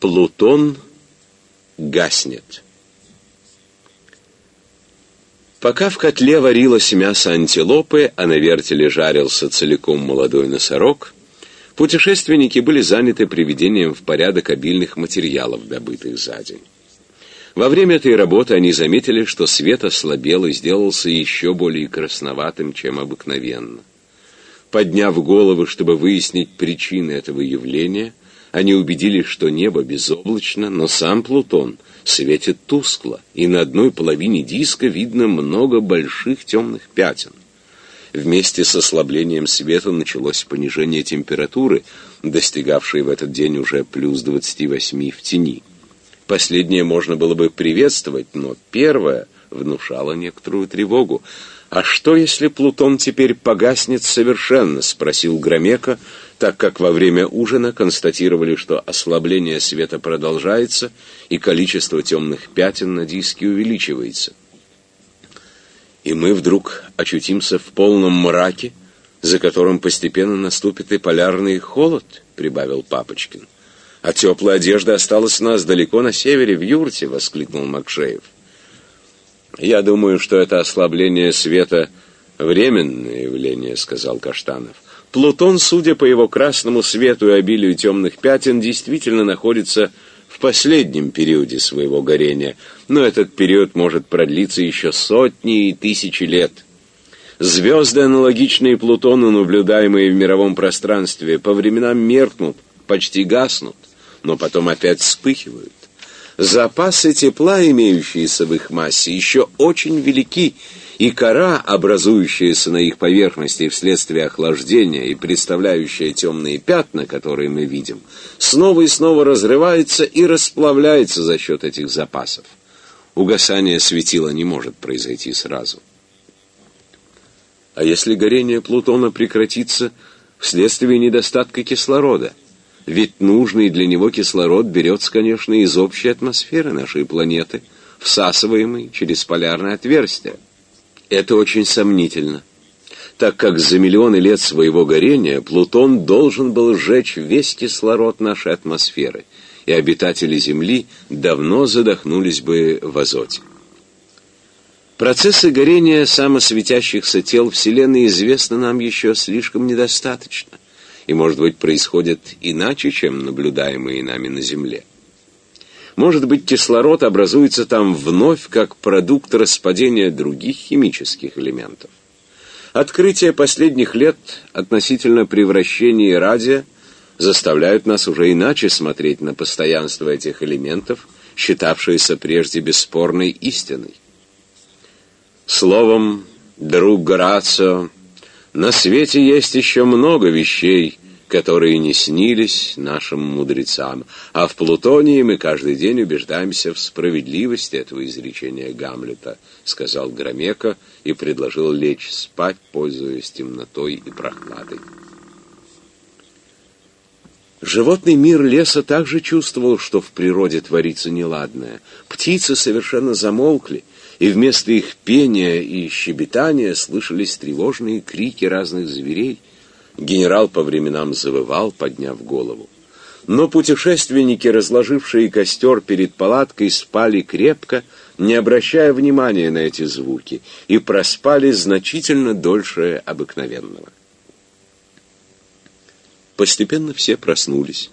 Плутон гаснет. Пока в котле варилось мясо антилопы, а на вертеле жарился целиком молодой носорог, путешественники были заняты приведением в порядок обильных материалов, добытых за день. Во время этой работы они заметили, что свет ослабел и сделался еще более красноватым, чем обыкновенно. Подняв головы, чтобы выяснить причины этого явления, они убедились, что небо безоблачно, но сам Плутон светит тускло, и на одной половине диска видно много больших темных пятен. Вместе с ослаблением света началось понижение температуры, достигавшей в этот день уже плюс 28 в тени. Последнее можно было бы приветствовать, но первое внушало некоторую тревогу. «А что, если Плутон теперь погаснет совершенно?» — спросил Громека, так как во время ужина констатировали, что ослабление света продолжается и количество темных пятен на диске увеличивается. И мы вдруг очутимся в полном мраке, за которым постепенно наступит и полярный холод, прибавил Папочкин. А теплая одежда осталась у нас далеко на севере, в юрте, воскликнул Макшеев. «Я думаю, что это ослабление света — временное явление», — сказал Каштанов. «Плутон, судя по его красному свету и обилию темных пятен, действительно находится в последнем периоде своего горения, но этот период может продлиться еще сотни и тысячи лет». Звезды, аналогичные Плутону, наблюдаемые в мировом пространстве, по временам меркнут, почти гаснут, но потом опять вспыхивают. Запасы тепла, имеющиеся в их массе, еще очень велики, и кора, образующаяся на их поверхности вследствие охлаждения и представляющая темные пятна, которые мы видим, снова и снова разрывается и расплавляется за счет этих запасов. Угасание светила не может произойти сразу. А если горение Плутона прекратится вследствие недостатка кислорода – ведь нужный для него кислород берется, конечно, из общей атмосферы нашей планеты, всасываемый через полярное отверстие. Это очень сомнительно, так как за миллионы лет своего горения Плутон должен был сжечь весь кислород нашей атмосферы, и обитатели Земли давно задохнулись бы в азоте. Процессы горения самосветящихся тел Вселенной известны нам еще слишком недостаточно – и, может быть, происходят иначе, чем наблюдаемые нами на Земле. Может быть, кислород образуется там вновь как продукт распадения других химических элементов. Открытия последних лет относительно превращения радия заставляют нас уже иначе смотреть на постоянство этих элементов, считавшиеся прежде бесспорной истиной. Словом, друг Горацио, на свете есть еще много вещей, которые не снились нашим мудрецам, а в Плутонии мы каждый день убеждаемся в справедливости этого изречения Гамлета, сказал Громека и предложил лечь спать, пользуясь темнотой и прохладой. Животный мир леса также чувствовал, что в природе творится неладное. Птицы совершенно замолкли, и вместо их пения и щебетания слышались тревожные крики разных зверей. Генерал по временам завывал, подняв голову. Но путешественники, разложившие костер перед палаткой, спали крепко, не обращая внимания на эти звуки, и проспали значительно дольше обыкновенного. Постепенно все проснулись,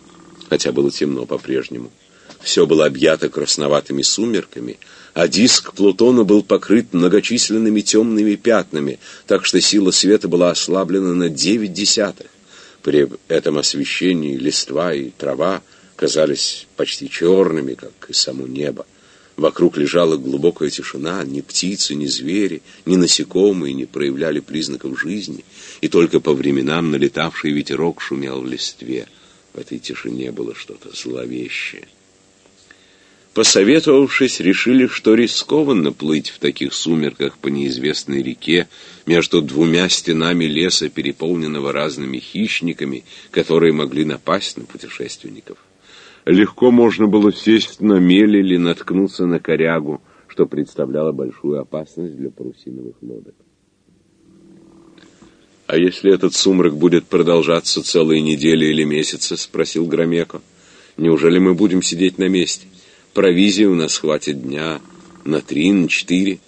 хотя было темно по-прежнему. Все было объято красноватыми сумерками, а диск Плутона был покрыт многочисленными темными пятнами, так что сила света была ослаблена на девять десятых. При этом освещении листва и трава казались почти черными, как и само небо. Вокруг лежала глубокая тишина, ни птицы, ни звери, ни насекомые не проявляли признаков жизни, и только по временам налетавший ветерок шумел в листве. В этой тишине было что-то зловещее. Посоветовавшись, решили, что рискованно плыть в таких сумерках по неизвестной реке между двумя стенами леса, переполненного разными хищниками, которые могли напасть на путешественников. Легко можно было сесть на мель или наткнуться на корягу, что представляло большую опасность для парусиновых лодок. «А если этот сумрак будет продолжаться целые недели или месяцы?» — спросил Громеко. Неужели мы будем сидеть на месте? Провизии у нас хватит дня на три, на четыре.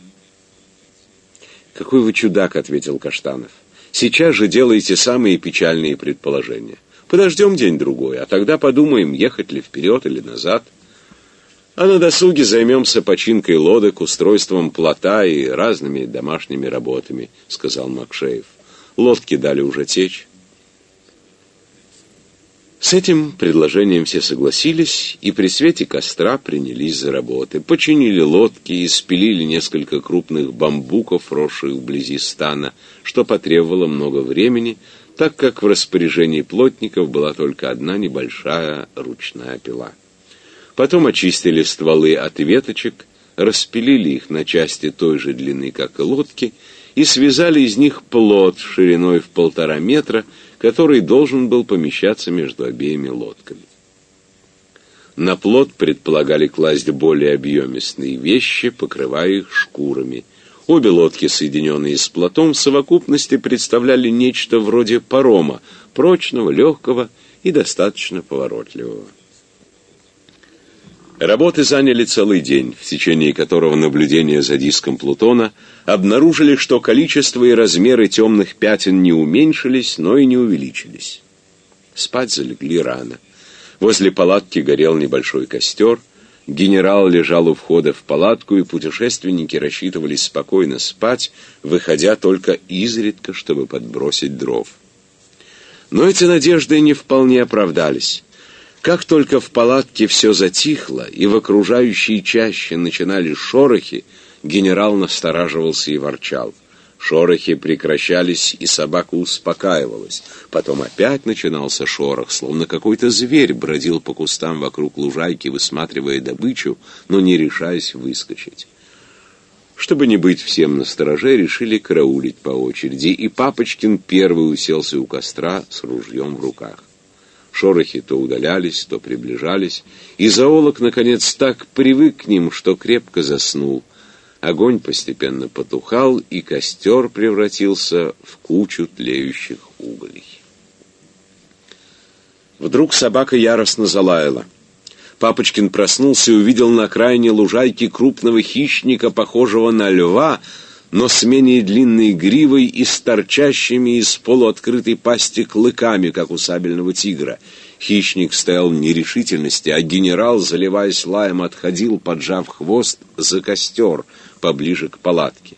«Какой вы чудак», — ответил Каштанов. «Сейчас же делайте самые печальные предположения. Подождем день-другой, а тогда подумаем, ехать ли вперед или назад. А на досуге займемся починкой лодок, устройством плота и разными домашними работами», — сказал Макшеев. «Лодки дали уже течь». С этим предложением все согласились и при свете костра принялись за работы. Починили лодки и спилили несколько крупных бамбуков, росших вблизи стана, что потребовало много времени, так как в распоряжении плотников была только одна небольшая ручная пила. Потом очистили стволы от веточек, распилили их на части той же длины, как и лодки, и связали из них плот шириной в полтора метра, который должен был помещаться между обеими лодками. На плот предполагали класть более объемистые вещи, покрывая их шкурами. Обе лодки, соединенные с плотом, в совокупности представляли нечто вроде парома, прочного, легкого и достаточно поворотливого. Работы заняли целый день, в течение которого наблюдения за диском Плутона обнаружили, что количество и размеры темных пятен не уменьшились, но и не увеличились. Спать залегли рано. Возле палатки горел небольшой костер, генерал лежал у входа в палатку, и путешественники рассчитывали спокойно спать, выходя только изредка, чтобы подбросить дров. Но эти надежды не вполне оправдались. Как только в палатке все затихло, и в окружающей чаще начинали шорохи, генерал настораживался и ворчал. Шорохи прекращались, и собака успокаивалась. Потом опять начинался шорох, словно какой-то зверь бродил по кустам вокруг лужайки, высматривая добычу, но не решаясь выскочить. Чтобы не быть всем на стороже, решили караулить по очереди, и Папочкин первый уселся у костра с ружьем в руках. Шорохи то удалялись, то приближались, и зоолог, наконец, так привык к ним, что крепко заснул. Огонь постепенно потухал, и костер превратился в кучу тлеющих углей. Вдруг собака яростно залаяла. Папочкин проснулся и увидел на окраине лужайки крупного хищника, похожего на льва, но с менее длинной гривой и с торчащими из полуоткрытой пасти клыками, как у сабельного тигра. Хищник стоял в нерешительности, а генерал, заливаясь лаем, отходил, поджав хвост, за костер, поближе к палатке.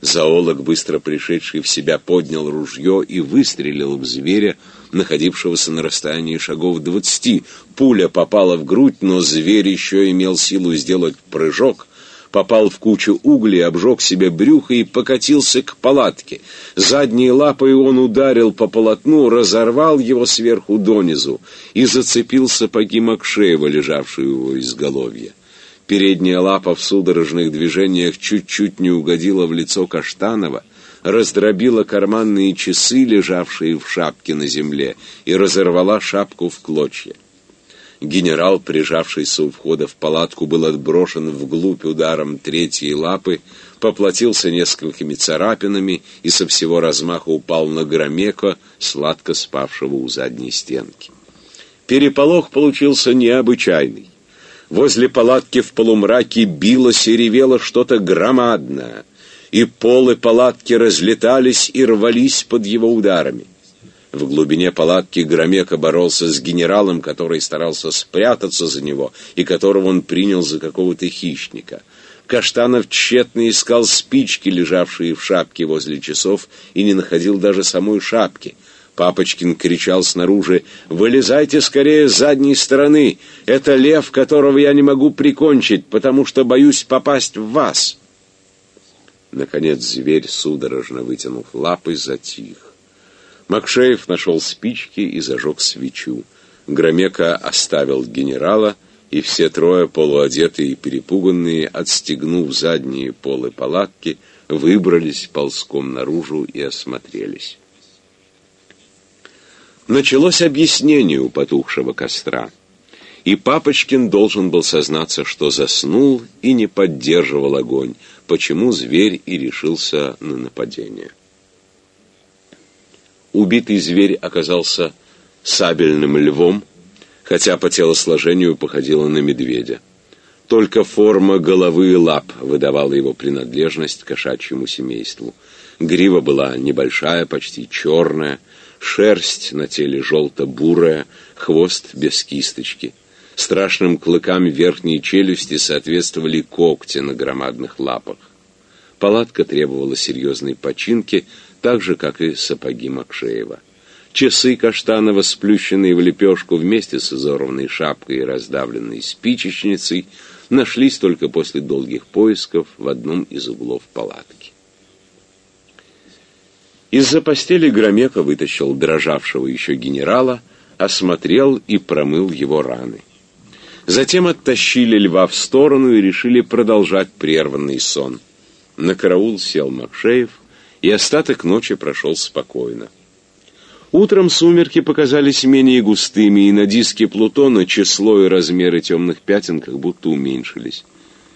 Зоолог, быстро пришедший в себя, поднял ружье и выстрелил в зверя, находившегося на расстоянии шагов двадцати. Пуля попала в грудь, но зверь еще имел силу сделать прыжок — попал в кучу углей, обжег себе брюхо и покатился к палатке. Задней лапой он ударил по полотну, разорвал его сверху донизу и зацепил сапоги Макшеева, лежавшие у его изголовья. Передняя лапа в судорожных движениях чуть-чуть не угодила в лицо Каштанова, раздробила карманные часы, лежавшие в шапке на земле, и разорвала шапку в клочья. Генерал, прижавшийся у входа в палатку, был отброшен вглубь ударом третьей лапы, поплатился несколькими царапинами и со всего размаха упал на Громеко, сладко спавшего у задней стенки. Переполох получился необычайный. Возле палатки в полумраке билось и ревело что-то громадное, и полы палатки разлетались и рвались под его ударами. В глубине палатки Громека боролся с генералом, который старался спрятаться за него и которого он принял за какого-то хищника. Каштанов тщетно искал спички, лежавшие в шапке возле часов, и не находил даже самой шапки. Папочкин кричал снаружи «Вылезайте скорее с задней стороны! Это лев, которого я не могу прикончить, потому что боюсь попасть в вас!» Наконец зверь, судорожно вытянув лапы, затих. Макшеев нашел спички и зажег свечу. Громека оставил генерала, и все трое, полуодетые и перепуганные, отстегнув задние полы палатки, выбрались ползком наружу и осмотрелись. Началось объяснение у потухшего костра, и Папочкин должен был сознаться, что заснул и не поддерживал огонь, почему зверь и решился на нападение. Убитый зверь оказался сабельным львом, хотя по телосложению походила на медведя. Только форма головы и лап выдавала его принадлежность к кошачьему семейству. Грива была небольшая, почти черная, шерсть на теле желто-бурая, хвост без кисточки. Страшным клыкам верхней челюсти соответствовали когти на громадных лапах. Палатка требовала серьезной починки, так же, как и сапоги Макшеева. Часы Каштанова, сплющенные в лепешку вместе с изорванной шапкой и раздавленной спичечницей, нашлись только после долгих поисков в одном из углов палатки. Из-за постели Громека вытащил дрожавшего еще генерала, осмотрел и промыл его раны. Затем оттащили льва в сторону и решили продолжать прерванный сон. На караул сел Макшеев, и остаток ночи прошел спокойно. Утром сумерки показались менее густыми, и на диске Плутона число и размеры темных пятен как будто уменьшились.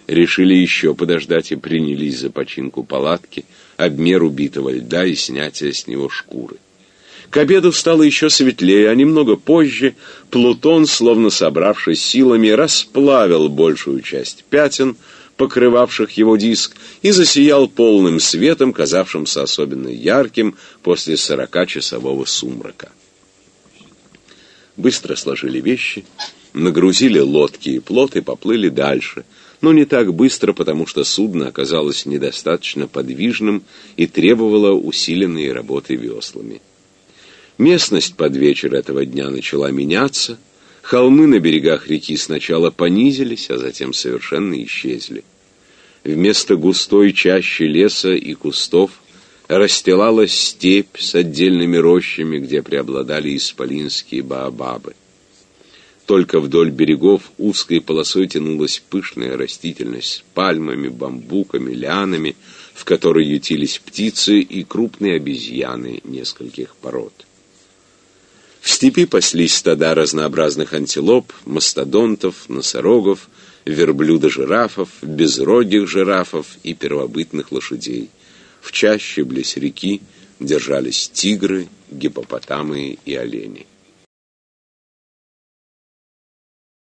Решили еще подождать и принялись за починку палатки, обмер убитого льда и снятие с него шкуры. К обеду стало еще светлее, а немного позже Плутон, словно собравшись силами, расплавил большую часть пятен, покрывавших его диск, и засиял полным светом, казавшимся особенно ярким после сорокачасового сумрака. Быстро сложили вещи, нагрузили лодки и плот и поплыли дальше, но не так быстро, потому что судно оказалось недостаточно подвижным и требовало усиленной работы веслами. Местность под вечер этого дня начала меняться — Холмы на берегах реки сначала понизились, а затем совершенно исчезли. Вместо густой чащи леса и кустов расстилалась степь с отдельными рощами, где преобладали исполинские баобабы. Только вдоль берегов узкой полосой тянулась пышная растительность с пальмами, бамбуками, лианами, в которой ютились птицы и крупные обезьяны нескольких пород. В степи паслись стада разнообразных антилоп, мастодонтов, носорогов, верблюда-жирафов, безрогих жирафов и первобытных лошадей. В чаще близ реки держались тигры, гипопотамы и олени.